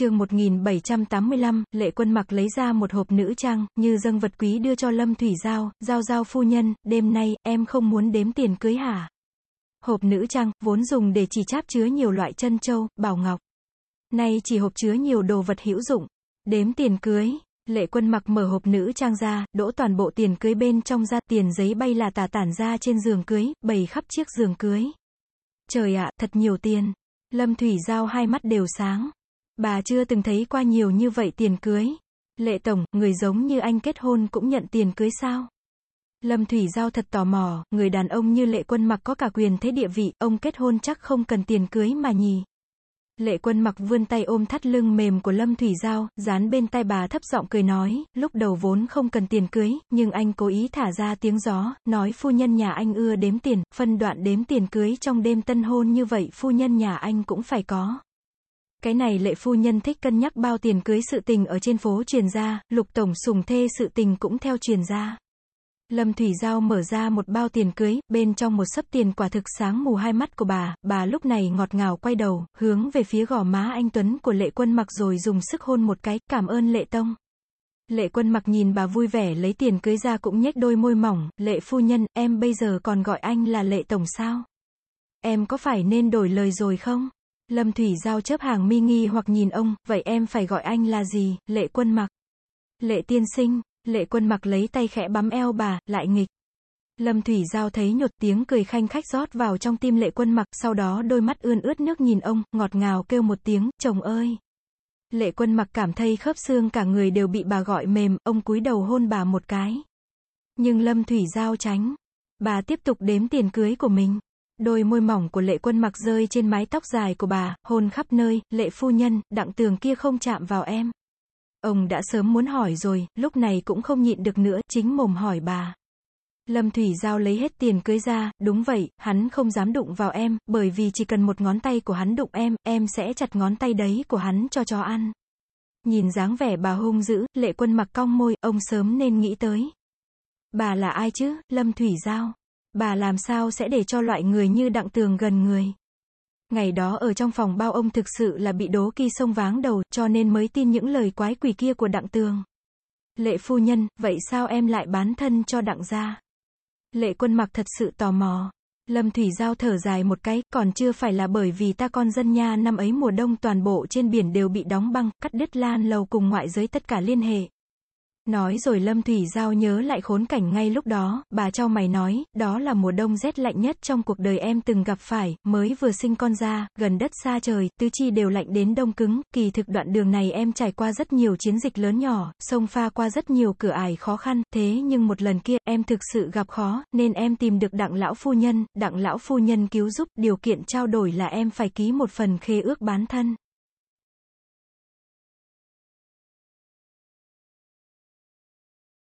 chương 1785, lệ quân mặc lấy ra một hộp nữ trang, như dâng vật quý đưa cho Lâm Thủy Giao, giao giao phu nhân, đêm nay, em không muốn đếm tiền cưới hả? Hộp nữ trang, vốn dùng để chỉ cháp chứa nhiều loại chân châu, bảo ngọc. Nay chỉ hộp chứa nhiều đồ vật hữu dụng. Đếm tiền cưới. Lệ quân mặc mở hộp nữ trang ra, đỗ toàn bộ tiền cưới bên trong ra, tiền giấy bay là tà tản ra trên giường cưới, bày khắp chiếc giường cưới. Trời ạ, thật nhiều tiền. Lâm Thủy Giao hai mắt đều sáng. Bà chưa từng thấy qua nhiều như vậy tiền cưới. Lệ Tổng, người giống như anh kết hôn cũng nhận tiền cưới sao? Lâm Thủy Giao thật tò mò, người đàn ông như lệ quân mặc có cả quyền thế địa vị, ông kết hôn chắc không cần tiền cưới mà nhì. Lệ quân mặc vươn tay ôm thắt lưng mềm của Lâm Thủy Giao, dán bên tai bà thấp giọng cười nói, lúc đầu vốn không cần tiền cưới, nhưng anh cố ý thả ra tiếng gió, nói phu nhân nhà anh ưa đếm tiền, phân đoạn đếm tiền cưới trong đêm tân hôn như vậy phu nhân nhà anh cũng phải có. Cái này lệ phu nhân thích cân nhắc bao tiền cưới sự tình ở trên phố truyền ra, lục tổng sùng thê sự tình cũng theo truyền ra. Lâm Thủy Giao mở ra một bao tiền cưới, bên trong một sấp tiền quả thực sáng mù hai mắt của bà, bà lúc này ngọt ngào quay đầu, hướng về phía gò má anh Tuấn của lệ quân mặc rồi dùng sức hôn một cái, cảm ơn lệ tông. Lệ quân mặc nhìn bà vui vẻ lấy tiền cưới ra cũng nhếch đôi môi mỏng, lệ phu nhân, em bây giờ còn gọi anh là lệ tổng sao? Em có phải nên đổi lời rồi không? Lâm Thủy Giao chấp hàng mi nghi hoặc nhìn ông, vậy em phải gọi anh là gì, lệ quân mặc? Lệ tiên sinh, lệ quân mặc lấy tay khẽ bấm eo bà, lại nghịch. Lâm Thủy Giao thấy nhột tiếng cười khanh khách rót vào trong tim lệ quân mặc, sau đó đôi mắt ươn ướt nước nhìn ông, ngọt ngào kêu một tiếng, chồng ơi. Lệ quân mặc cảm thấy khớp xương cả người đều bị bà gọi mềm, ông cúi đầu hôn bà một cái. Nhưng Lâm Thủy Giao tránh. Bà tiếp tục đếm tiền cưới của mình. Đôi môi mỏng của lệ quân mặc rơi trên mái tóc dài của bà, hôn khắp nơi, lệ phu nhân, đặng tường kia không chạm vào em. Ông đã sớm muốn hỏi rồi, lúc này cũng không nhịn được nữa, chính mồm hỏi bà. Lâm Thủy Giao lấy hết tiền cưới ra, đúng vậy, hắn không dám đụng vào em, bởi vì chỉ cần một ngón tay của hắn đụng em, em sẽ chặt ngón tay đấy của hắn cho chó ăn. Nhìn dáng vẻ bà hung dữ, lệ quân mặc cong môi, ông sớm nên nghĩ tới. Bà là ai chứ, Lâm Thủy Giao? Bà làm sao sẽ để cho loại người như đặng tường gần người? Ngày đó ở trong phòng bao ông thực sự là bị đố kỳ sông váng đầu, cho nên mới tin những lời quái quỷ kia của đặng tường. Lệ phu nhân, vậy sao em lại bán thân cho đặng gia? Lệ quân mặc thật sự tò mò. Lâm Thủy Giao thở dài một cái, còn chưa phải là bởi vì ta con dân nha năm ấy mùa đông toàn bộ trên biển đều bị đóng băng, cắt đứt lan lầu cùng ngoại giới tất cả liên hệ. Nói rồi Lâm Thủy Giao nhớ lại khốn cảnh ngay lúc đó, bà cho mày nói, đó là mùa đông rét lạnh nhất trong cuộc đời em từng gặp phải, mới vừa sinh con ra, gần đất xa trời, tứ chi đều lạnh đến đông cứng, kỳ thực đoạn đường này em trải qua rất nhiều chiến dịch lớn nhỏ, sông pha qua rất nhiều cửa ải khó khăn, thế nhưng một lần kia, em thực sự gặp khó, nên em tìm được đặng lão phu nhân, đặng lão phu nhân cứu giúp, điều kiện trao đổi là em phải ký một phần khê ước bán thân.